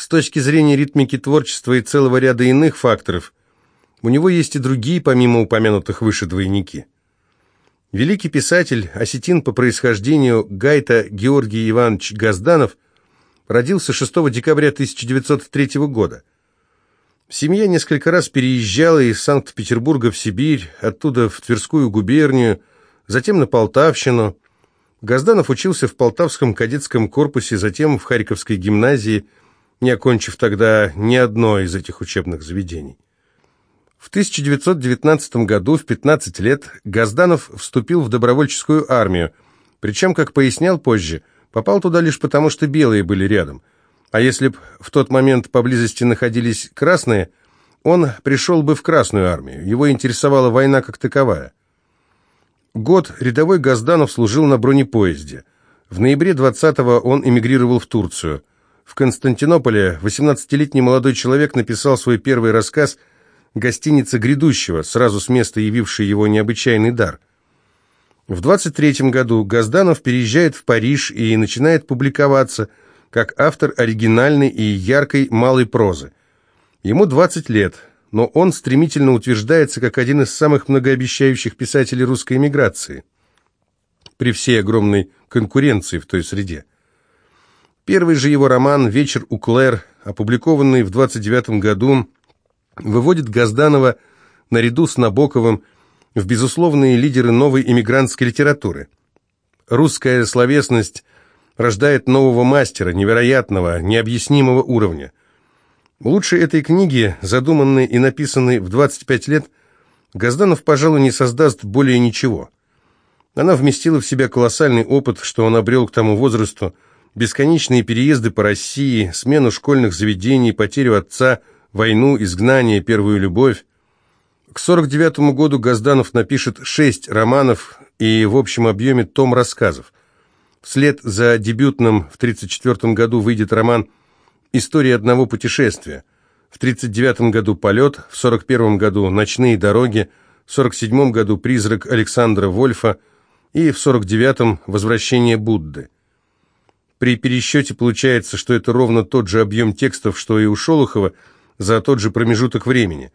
С точки зрения ритмики творчества и целого ряда иных факторов, у него есть и другие, помимо упомянутых выше, двойники. Великий писатель, осетин по происхождению Гайта Георгий Иванович Газданов родился 6 декабря 1903 года. Семья несколько раз переезжала из Санкт-Петербурга в Сибирь, оттуда в Тверскую губернию, затем на Полтавщину. Газданов учился в Полтавском кадетском корпусе, затем в Харьковской гимназии, не окончив тогда ни одно из этих учебных заведений. В 1919 году, в 15 лет, Газданов вступил в добровольческую армию, причем, как пояснял позже, попал туда лишь потому, что белые были рядом. А если б в тот момент поблизости находились красные, он пришел бы в Красную армию, его интересовала война как таковая. Год рядовой Газданов служил на бронепоезде. В ноябре 20-го он эмигрировал в Турцию. В Константинополе 18-летний молодой человек написал свой первый рассказ – гостиница грядущего, сразу с места явившей его необычайный дар. В 23 году Газданов переезжает в Париж и начинает публиковаться как автор оригинальной и яркой малой прозы. Ему 20 лет, но он стремительно утверждается как один из самых многообещающих писателей русской эмиграции при всей огромной конкуренции в той среде. Первый же его роман «Вечер у Клэр», опубликованный в 29 году, выводит Газданова наряду с Набоковым в безусловные лидеры новой иммигрантской литературы. Русская словесность рождает нового мастера, невероятного, необъяснимого уровня. Лучше этой книги, задуманной и написанной в 25 лет, Газданов, пожалуй, не создаст более ничего. Она вместила в себя колоссальный опыт, что он обрел к тому возрасту, бесконечные переезды по России, смену школьных заведений, потерю отца – войну, изгнание, первую любовь. К 49 году Газданов напишет шесть романов и в общем объеме том рассказов. Вслед за дебютным в 1934 году выйдет роман «История одного путешествия». В 1939 году «Полет», в 1941 году «Ночные дороги», в 1947 году «Призрак Александра Вольфа» и в 1949 «Возвращение Будды». При пересчете получается, что это ровно тот же объем текстов, что и у Шолохова – за тот же промежуток времени.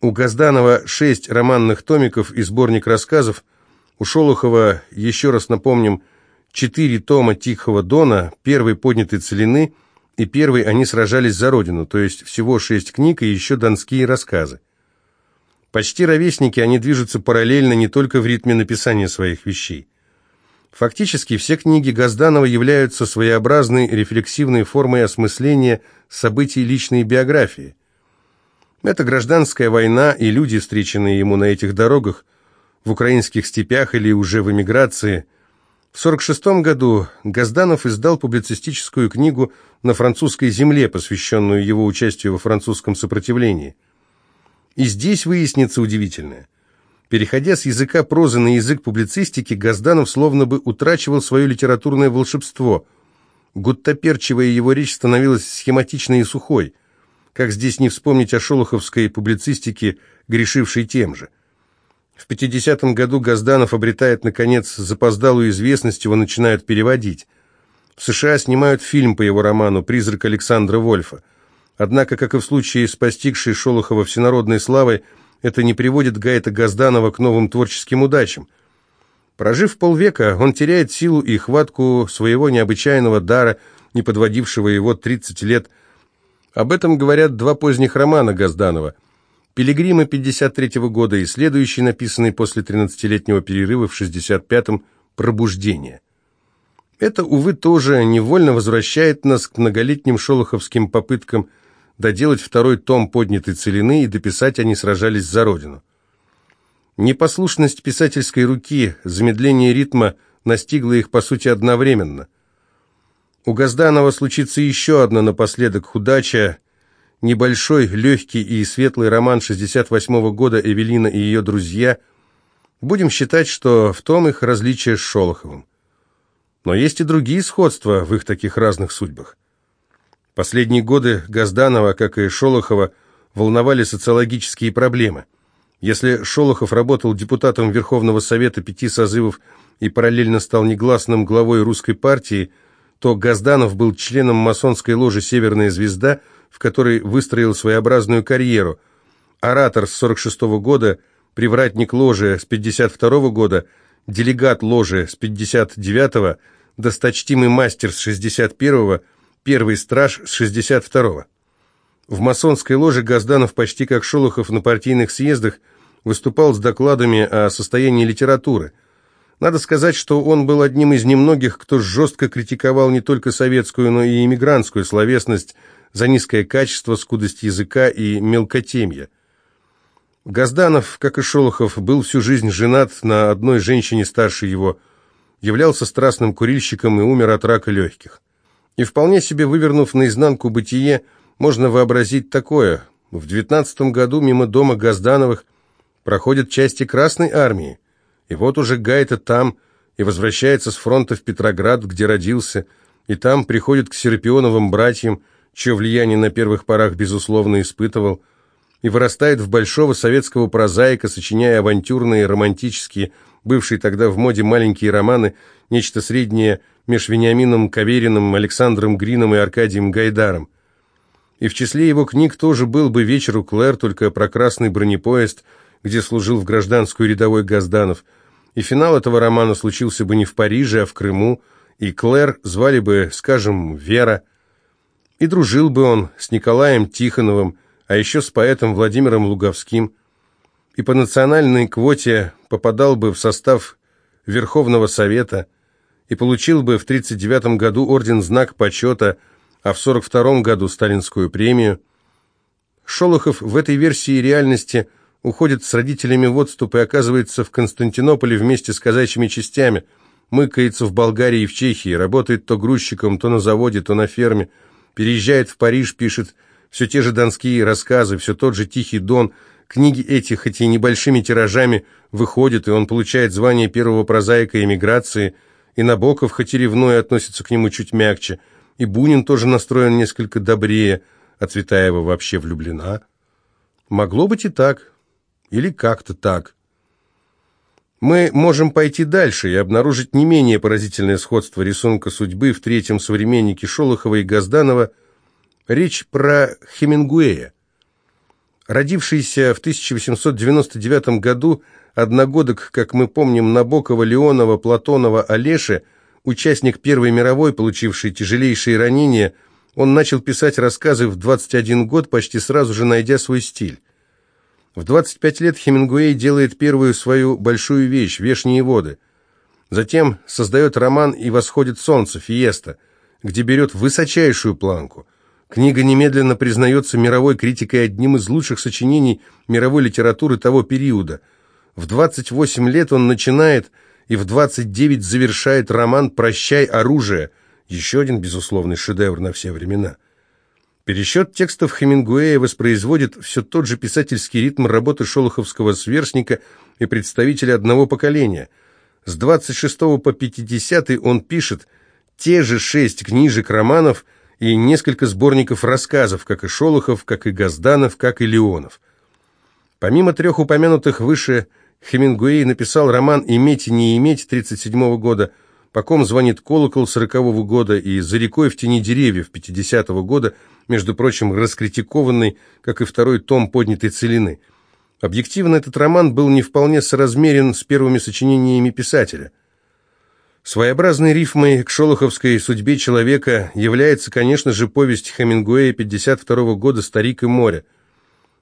У Газданова шесть романных томиков и сборник рассказов, у Шолохова, еще раз напомним, четыре тома «Тихого дона», первый «Поднятой целины» и первый «Они сражались за Родину», то есть всего шесть книг и еще донские рассказы. Почти ровесники, они движутся параллельно не только в ритме написания своих вещей. Фактически все книги Газданова являются своеобразной рефлексивной формой осмысления событий личной биографии. Это гражданская война и люди, встреченные ему на этих дорогах, в украинских степях или уже в эмиграции. В 1946 году Газданов издал публицистическую книгу «На французской земле», посвященную его участию во французском сопротивлении. И здесь выяснится удивительное. Переходя с языка прозы на язык публицистики, Газданов словно бы утрачивал свое литературное волшебство. Гуттаперчивая его речь становилась схематичной и сухой. Как здесь не вспомнить о шолоховской публицистике, грешившей тем же. В 50-м году Газданов обретает, наконец, запоздалую известность, его начинают переводить. В США снимают фильм по его роману «Призрак Александра Вольфа». Однако, как и в случае с постигшей Шолохова всенародной славой, это не приводит Гайта Газданова к новым творческим удачам. Прожив полвека, он теряет силу и хватку своего необычайного дара, не подводившего его 30 лет. Об этом говорят два поздних романа Газданова «Пилигримы» 53 -го года и следующий, написанный после 13-летнего перерыва в 65-м «Пробуждение». Это, увы, тоже невольно возвращает нас к многолетним шолоховским попыткам – доделать второй том поднятой целины и дописать они сражались за родину. Непослушность писательской руки, замедление ритма настигло их, по сути, одновременно. У Газданова случится еще одна напоследок удача, небольшой, легкий и светлый роман 68 -го года «Эвелина и ее друзья». Будем считать, что в том их различие с Шолоховым. Но есть и другие сходства в их таких разных судьбах. Последние годы Газданова, как и Шолохова, волновали социологические проблемы. Если Шолохов работал депутатом Верховного Совета пяти созывов и параллельно стал негласным главой русской партии, то Газданов был членом масонской ложи «Северная звезда», в которой выстроил своеобразную карьеру. Оратор с 46 -го года, привратник ложи с 52 -го года, делегат ложи с 59 досточтимый мастер с 61 первый страж с 62 -го. В масонской ложе Газданов почти как Шолохов на партийных съездах выступал с докладами о состоянии литературы. Надо сказать, что он был одним из немногих, кто жестко критиковал не только советскую, но и иммигрантскую словесность за низкое качество, скудость языка и мелкотемье. Газданов, как и Шолохов, был всю жизнь женат на одной женщине старше его, являлся страстным курильщиком и умер от рака легких. И вполне себе вывернув наизнанку бытие, можно вообразить такое. В девятнадцатом году мимо дома Газдановых проходят части Красной Армии. И вот уже Гайта там и возвращается с фронта в Петроград, где родился, и там приходит к Серпионовым братьям, чье влияние на первых порах, безусловно, испытывал, и вырастает в большого советского прозаика, сочиняя авантюрные, романтические, бывшие тогда в моде маленькие романы, нечто среднее меж Вениамином Кавериным, Александром Грином и Аркадием Гайдаром. И в числе его книг тоже был бы «Вечер у Клэр», только про красный бронепоезд, где служил в гражданскую рядовой Газданов. И финал этого романа случился бы не в Париже, а в Крыму, и Клэр звали бы, скажем, Вера. И дружил бы он с Николаем Тихоновым, а еще с поэтом Владимиром Луговским. И по национальной квоте попадал бы в состав Верховного Совета, и получил бы в 1939 году орден «Знак почета», а в 1942 году сталинскую премию. Шолохов в этой версии реальности уходит с родителями в отступ и оказывается в Константинополе вместе с казачьими частями, мыкается в Болгарии и в Чехии, работает то грузчиком, то на заводе, то на ферме, переезжает в Париж, пишет все те же донские рассказы, все тот же Тихий Дон. Книги эти, хоть и небольшими тиражами, выходят, и он получает звание первого прозаика эмиграции, и Набоков, хоть и ревной, относится к нему чуть мягче – и Бунин тоже настроен несколько добрее, а Цветаева вообще влюблена. Могло быть и так, или как-то так. Мы можем пойти дальше и обнаружить не менее поразительное сходство рисунка судьбы в третьем современнике Шолохова и Газданова. Речь про Хемингуэя. Родившийся в 1899 году, одногодок, как мы помним, Набокова, Леонова, Платонова, Олеши – Участник Первой мировой, получивший тяжелейшие ранения, он начал писать рассказы в 21 год, почти сразу же найдя свой стиль. В 25 лет Хемингуэй делает первую свою большую вещь «Вешние воды». Затем создает роман «И восходит солнце» «Фиеста», где берет высочайшую планку. Книга немедленно признается мировой критикой одним из лучших сочинений мировой литературы того периода. В 28 лет он начинает и в 29 завершает роман «Прощай, оружие», еще один безусловный шедевр на все времена. Пересчет текстов Хемингуэя воспроизводит все тот же писательский ритм работы шолоховского сверстника и представителя одного поколения. С 26 по 50 он пишет те же шесть книжек, романов и несколько сборников рассказов, как и Шолохов, как и Газданов, как и Леонов. Помимо трех упомянутых выше Хемингуэй написал роман «Иметь и не иметь» 1937 года, «По ком звонит колокол» 1940 года и «За рекой в тени деревьев» 50 -го года, между прочим, раскритикованный, как и второй том «Поднятой целины». Объективно, этот роман был не вполне соразмерен с первыми сочинениями писателя. Своеобразной рифмой к шолоховской судьбе человека является, конечно же, повесть Хемингуэя 52 -го года «Старик и море».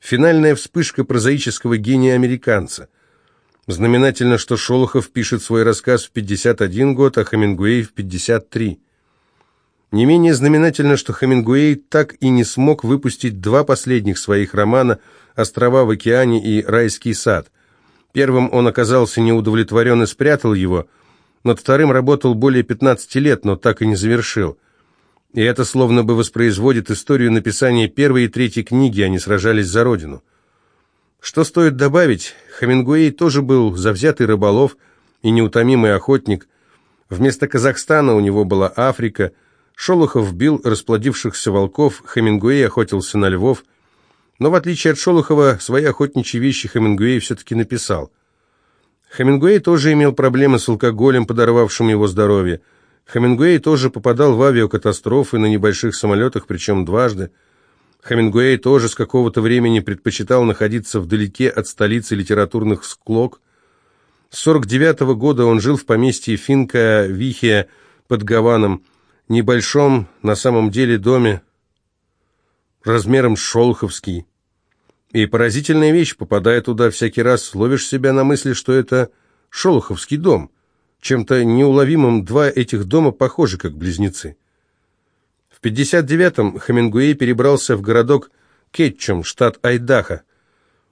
Финальная вспышка прозаического гения американца – Знаменательно, что Шолохов пишет свой рассказ в 51 год, а Хемингуэй в 53. Не менее знаменательно, что Хемингуэй так и не смог выпустить два последних своих романа «Острова в океане» и «Райский сад». Первым он оказался неудовлетворен и спрятал его, над вторым работал более 15 лет, но так и не завершил. И это словно бы воспроизводит историю написания первой и третьей книги «Они сражались за родину». Что стоит добавить, Хемингуэй тоже был завзятый рыболов и неутомимый охотник. Вместо Казахстана у него была Африка. Шолохов бил расплодившихся волков, Хемингуэй охотился на львов. Но в отличие от Шолохова, свои охотничьи вещи Хемингуэй все-таки написал. Хемингуэй тоже имел проблемы с алкоголем, подорвавшим его здоровье. Хемингуэй тоже попадал в авиакатастрофы на небольших самолетах, причем дважды. Хемингуэй тоже с какого-то времени предпочитал находиться вдалеке от столицы литературных склок. С 49 -го года он жил в поместье Финка Вихия под Гаваном, небольшом, на самом деле, доме, размером с Шолоховский. И поразительная вещь, попадая туда всякий раз, ловишь себя на мысли, что это Шолоховский дом. Чем-то неуловимым два этих дома похожи, как близнецы. В 59-м Хемингуэй перебрался в городок Кетчум, штат Айдахо.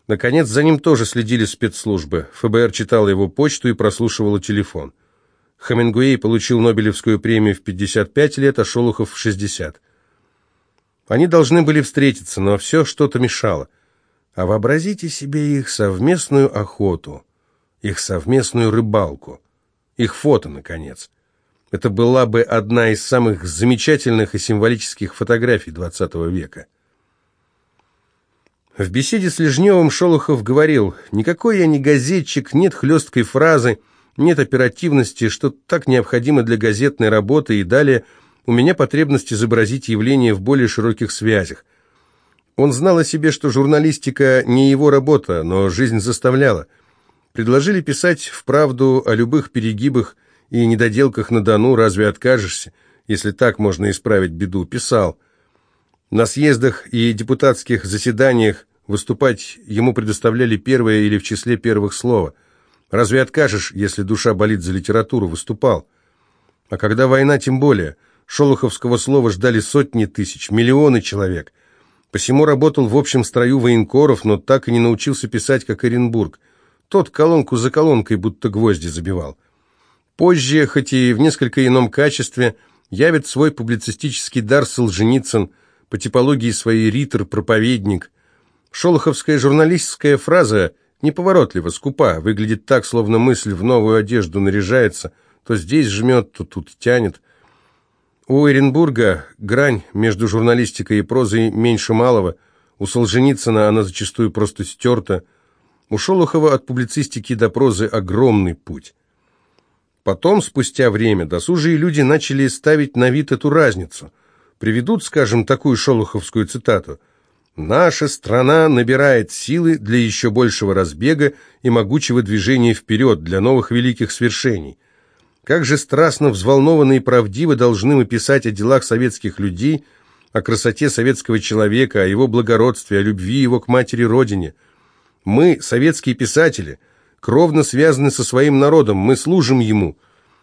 Наконец, за ним тоже следили спецслужбы. ФБР читало его почту и прослушивало телефон. Хемингуэй получил Нобелевскую премию в 55 лет, а Шолохов в 60. Они должны были встретиться, но все что-то мешало. А вообразите себе их совместную охоту, их совместную рыбалку, их фото, наконец. Это была бы одна из самых замечательных и символических фотографий XX века. В беседе с Лежневым Шолохов говорил, «Никакой я не газетчик, нет хлесткой фразы, нет оперативности, что так необходимо для газетной работы, и далее у меня потребность изобразить явление в более широких связях. Он знал о себе, что журналистика не его работа, но жизнь заставляла. Предложили писать вправду о любых перегибах и недоделках на Дону, разве откажешься, если так можно исправить беду, писал. На съездах и депутатских заседаниях выступать ему предоставляли первое или в числе первых слова. Разве откажешь, если душа болит за литературу, выступал. А когда война, тем более. Шолоховского слова ждали сотни тысяч, миллионы человек – Посему работал в общем строю военкоров, но так и не научился писать, как Оренбург. Тот колонку за колонкой будто гвозди забивал. Позже, хоть и в несколько ином качестве, явит свой публицистический дар Солженицын, по типологии своей ритор, проповедник. Шолоховская журналистская фраза неповоротлива, скупа, выглядит так, словно мысль в новую одежду наряжается, то здесь жмет, то тут тянет. У Эренбурга грань между журналистикой и прозой меньше малого, у Солженицына она зачастую просто стерта, у Шолохова от публицистики до прозы огромный путь. Потом, спустя время, досужие люди начали ставить на вид эту разницу. Приведут, скажем, такую шолоховскую цитату «Наша страна набирает силы для еще большего разбега и могучего движения вперед, для новых великих свершений». Как же страстно, взволнованно и правдиво должны мы писать о делах советских людей, о красоте советского человека, о его благородстве, о любви его к матери-родине. Мы, советские писатели, кровно связаны со своим народом, мы служим ему.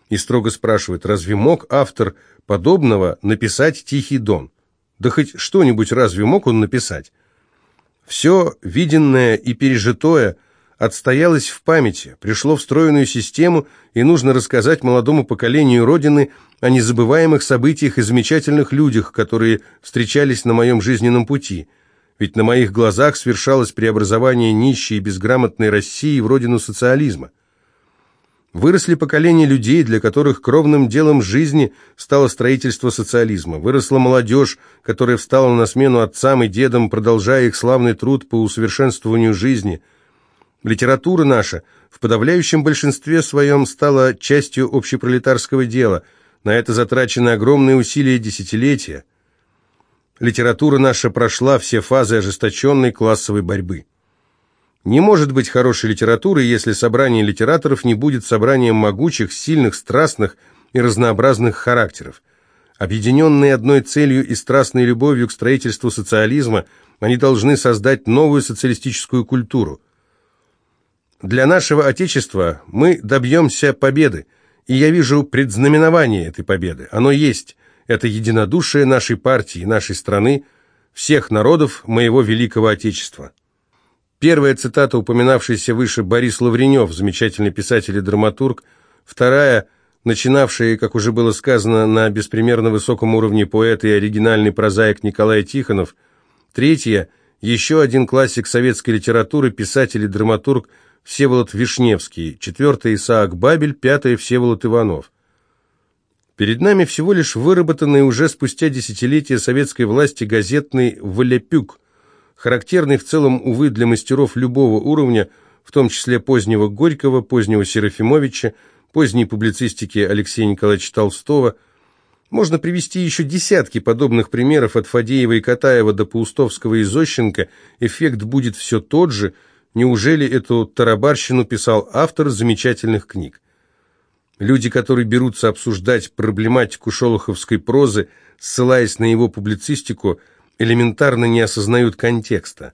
И строго спрашивает, разве мог автор подобного написать «Тихий дон»? Да хоть что-нибудь разве мог он написать? Все виденное и пережитое – отстоялось в памяти, пришло в стройную систему, и нужно рассказать молодому поколению Родины о незабываемых событиях и замечательных людях, которые встречались на моем жизненном пути. Ведь на моих глазах свершалось преобразование нищей и безграмотной России в родину социализма. Выросли поколения людей, для которых кровным делом жизни стало строительство социализма. Выросла молодежь, которая встала на смену отцам и дедам, продолжая их славный труд по усовершенствованию жизни – Литература наша в подавляющем большинстве своем стала частью общепролетарского дела. На это затрачены огромные усилия десятилетия. Литература наша прошла все фазы ожесточенной классовой борьбы. Не может быть хорошей литературы, если собрание литераторов не будет собранием могучих, сильных, страстных и разнообразных характеров. Объединенные одной целью и страстной любовью к строительству социализма, они должны создать новую социалистическую культуру – для нашего Отечества мы добьемся победы, и я вижу предзнаменование этой победы. Оно есть. Это единодушие нашей партии, нашей страны, всех народов моего великого Отечества. Первая цитата, упоминавшаяся выше, Борис Лавренев, замечательный писатель и драматург. Вторая, начинавшая, как уже было сказано, на беспримерно высоком уровне поэт и оригинальный прозаик Николай Тихонов. Третья, еще один классик советской литературы, писатель и драматург – Всеволод Вишневский, четвертый Исаак Бабель, пятый Всеволод Иванов. Перед нами всего лишь выработанный уже спустя десятилетия советской власти газетный «Валяпюк», характерный в целом, увы, для мастеров любого уровня, в том числе позднего Горького, позднего Серафимовича, поздней публицистики Алексея Николаевича Толстого. Можно привести еще десятки подобных примеров от Фадеева и Катаева до Паустовского и Зощенко. Эффект будет все тот же. Неужели эту тарабарщину писал автор замечательных книг? Люди, которые берутся обсуждать проблематику шолоховской прозы, ссылаясь на его публицистику, элементарно не осознают контекста.